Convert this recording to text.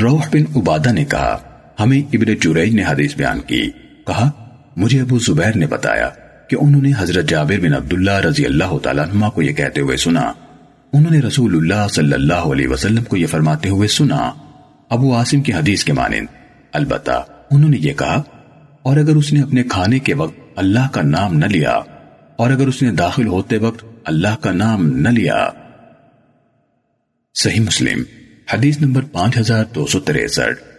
روح بن عبادہ نے کہا، ہمیں ابن جریج نے حدیث بیان کی۔ کہا، مجھے ابو زبیر نے بتایا کہ انہوں نے حضرت جابر بن عبداللہ رضی اللہ تعالیٰ عنہ کو یہ کہتے ہوئے سنا۔ انہوں نے رسول اللہ صلی اللہ علیہ وسلم کو یہ فرماتے ہوئے سنا۔ ابو عاصم کی حدیث کے مانند، البتہ انہوں نے یہ کہا، اور اگر اس نے اپنے کھانے کے وقت اللہ کا نام نہ لیا، اور اگر اس نے داخل ہوتے وقت اللہ کا نام نہ لیا۔ صحیح مسلم۔ حدیث نمبر پانچ ہزار دو سو تریسٹھ۔